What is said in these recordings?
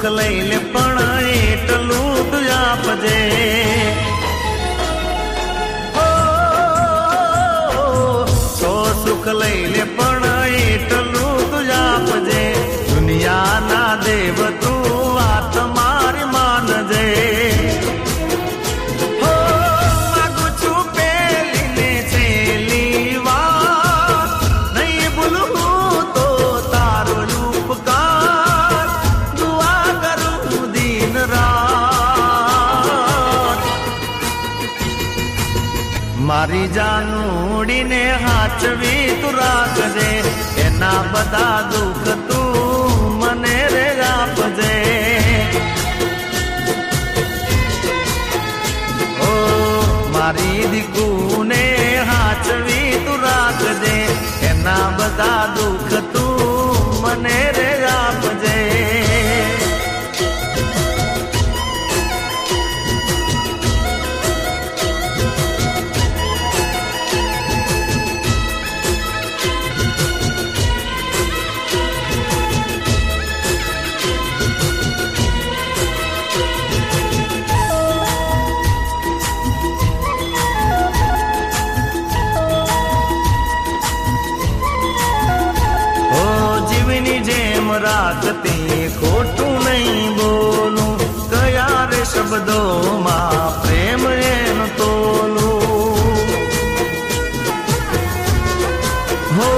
પણ એટલું તું આપજે સો સુખ લઈ લે પણ એટલું જ આપજે દુનિયાના દેવ મારી જાનુડીને હાચવી તું રાખજે એના બધા દુઃખ તું મને રે આપજે. ઓ, મારી દીકુને હાચવી તું રાખજે એના બધા દુઃખ તું મને રે જીવની જેમ રાખતી ખોટું નહીં બોલું. કયા રે શબ્દોમાં પ્રેમ એમ તોલું? હો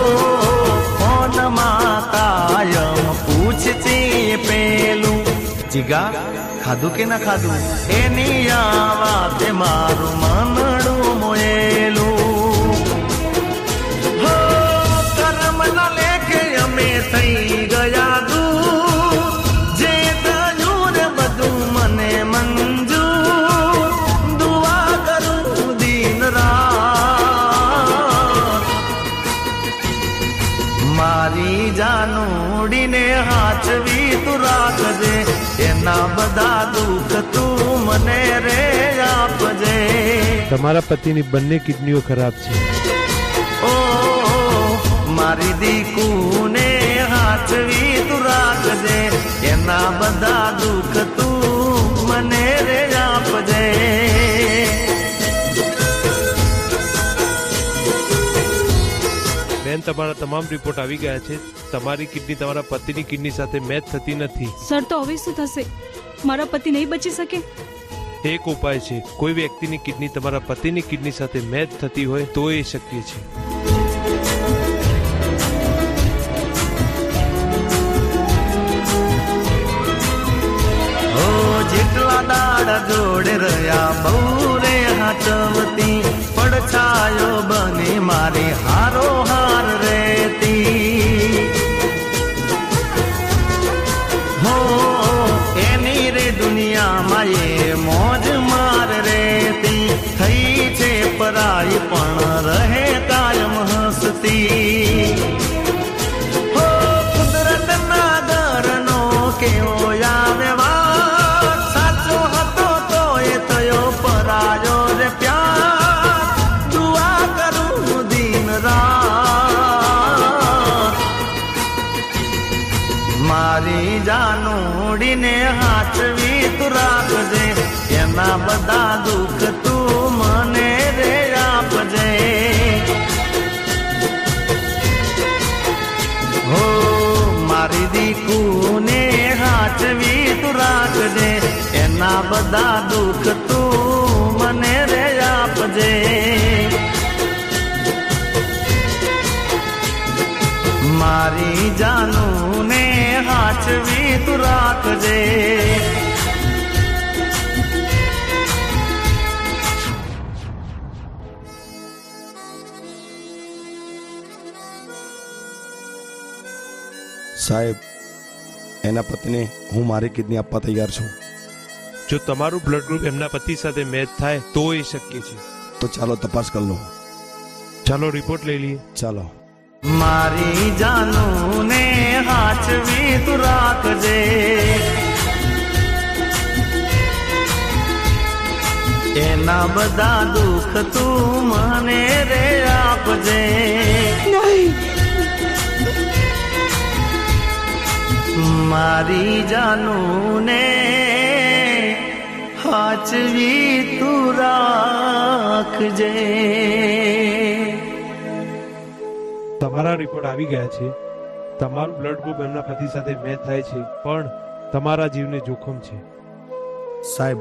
ફોનમાં કાયમ પૂછતી પેલું. જીગા, ખાધું કે ના ખાધું? એની આ વાતે મારું મનડું મોયેલું. હાચવી તું રાખજે એના બધા દુઃખ તું મને રે આપજે. તમારા પતિની બંને કિડનીઓ ખરાબ છે. ઓ મારી દીકુને હાચવી તું રાખજે એના બધા દુઃખ તું બેન તમારા તમામ રિપોર્ટ આવી ગયા છે. તમારી કિડની તમારા પતિની કિડની સાથે મેચ થતી નથી. સર તો હવે શું થશે? મારા પતિ નહીં બચી શકે? એક ઉપાય છે. કોઈ વ્યક્તિની કિડની તમારા પતિની કિડની સાથે મેચ થતી હોય તો એ શક્ય છે. જેટલા દાડા જોડે રહ્યા બહુ રે હાચવતી પડછાયો બને મારી બધા દુઃખ તું મને રે આપજે. હો, મારી દીકુને હાચવી તું રાખજે. એના બધા દુઃખ તું મને રે આપજે. મારી જાનુને હાચવી તું રાખજે. સાહેબ એના પતિને હું મારી કિડની આપવા તૈયાર છું. જો તમારું બ્લડ ગ્રુપ એમના પતિ સાથે મેચ થાય તો એ શક્ય છે. તો ચાલો તપાસ કરી લો. ચાલો રિપોર્ટ લઈ લઈએ. ચાલો. મારી જાનુને હાચવી તું રાખજે. એના બધા દુઃખ તું મને રે આપજે. મારી જાનુને હાચવી તું રાખજે. તમારા રિપોર્ટ આવી ગયા છે. તમારું બ્લડ ગ્રુપ એમના પતિ સાથે મેચ થાય છે પણ તમારા જીવને જોખમ છે. સાહેબ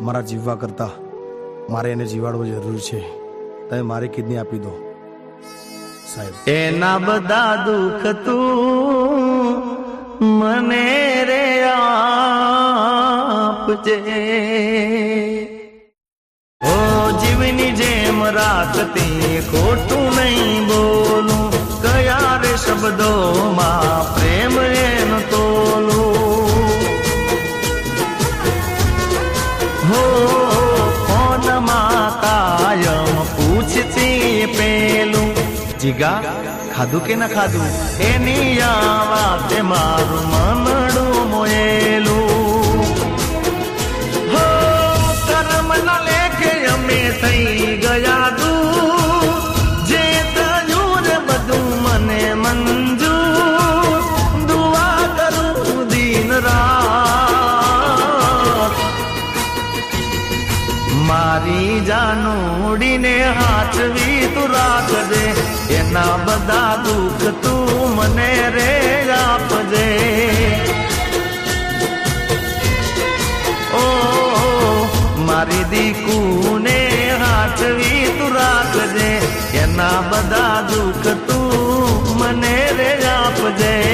મારા જીવવા કરતા મારે એને જીવાડવો જરૂરી છે. તમે મારી કિડની આપી દો. સાહેબ. એના બધા દુઃખ તું મને રે આપજે. ઓ જીવની જેમ તે ખોટું નહીં બોલું. કયા રે શબ્દોમાં પ્રેમ એનો તોલું. હો, ફોનમાં કાયમ પૂછતી પેલું. જીગા ખાધું કે ના ખાધું? એની આ વાતે મારું મનડું મોયેલું. હો, કર્મ ના લેખે અમે થઈ બધા દુઃખ તું મને રે આપજે. ઓ મારી દીકુને હાથવી તું રાખજે. એના બધા દુઃખ તું મને રે આપજે.